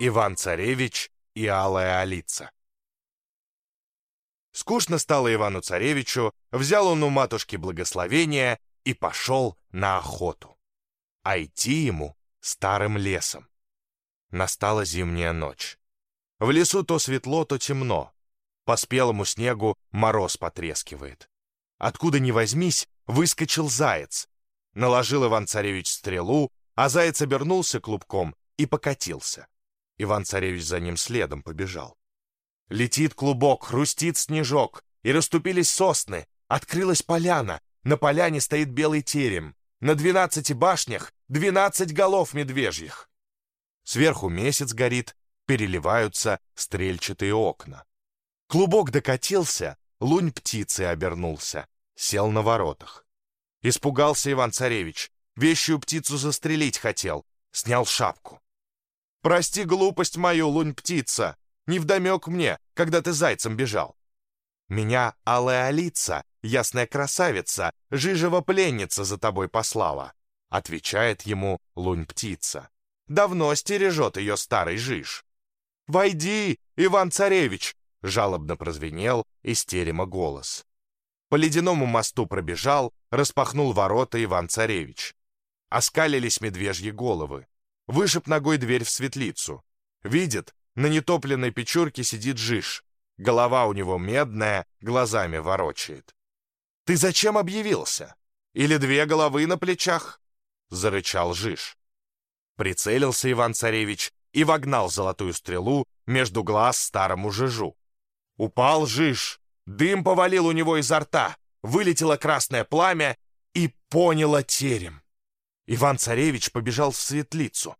Иван-царевич и алая Алица. Скучно стало Ивану-царевичу, взял он у матушки благословения и пошел на охоту. А идти ему старым лесом. Настала зимняя ночь. В лесу то светло, то темно. По спелому снегу мороз потрескивает. Откуда ни возьмись, выскочил заяц. Наложил Иван-царевич стрелу, а заяц обернулся клубком и покатился. Иван-царевич за ним следом побежал. Летит клубок, хрустит снежок, и расступились сосны, открылась поляна, на поляне стоит белый терем, на двенадцати башнях двенадцать голов медвежьих. Сверху месяц горит, переливаются стрельчатые окна. Клубок докатился, лунь птицы обернулся, сел на воротах. Испугался Иван-царевич, вещую птицу застрелить хотел, снял шапку. Прости глупость мою, лунь-птица, невдомек мне, когда ты зайцем бежал. Меня алая Алица, ясная красавица, жижева пленница за тобой послала, отвечает ему лунь-птица. Давно стережет ее старый жиж. «Войди, Иван-царевич!» — жалобно прозвенел из терема голос. По ледяному мосту пробежал, распахнул ворота Иван-царевич. Оскалились медвежьи головы вышиб ногой дверь в светлицу. Видит, на нетопленной печурке сидит Жиж. Голова у него медная, глазами ворочает. «Ты зачем объявился? Или две головы на плечах?» — зарычал Жиж. Прицелился Иван-царевич и вогнал золотую стрелу между глаз старому Жижу. Упал Жиж, дым повалил у него изо рта, вылетело красное пламя и поняло терем. Иван-царевич побежал в светлицу.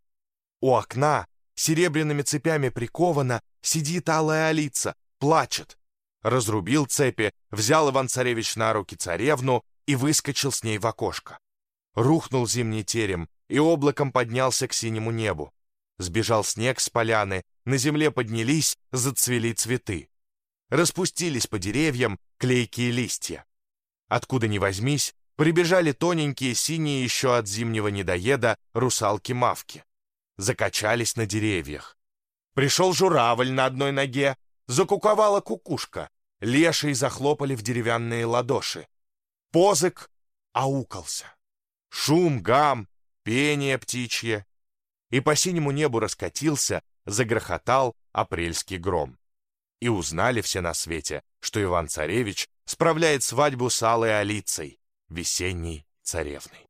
У окна, серебряными цепями прикована, сидит алая Алица, плачет. Разрубил цепи, взял Иван-царевич на руки царевну и выскочил с ней в окошко. Рухнул зимний терем и облаком поднялся к синему небу. Сбежал снег с поляны, на земле поднялись, зацвели цветы. Распустились по деревьям клейкие листья. Откуда ни возьмись, Прибежали тоненькие, синие еще от зимнего недоеда русалки-мавки. Закачались на деревьях. Пришел журавль на одной ноге, закуковала кукушка. Леший захлопали в деревянные ладоши. Позык аукался. Шум, гам, пение птичье. И по синему небу раскатился, загрохотал апрельский гром. И узнали все на свете, что Иван-царевич справляет свадьбу с Алой Алицей, весенней царевной.